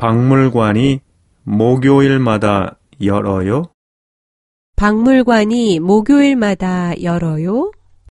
박물관이 목요일마다 열어요? 박물관이 목요일마다 열어요?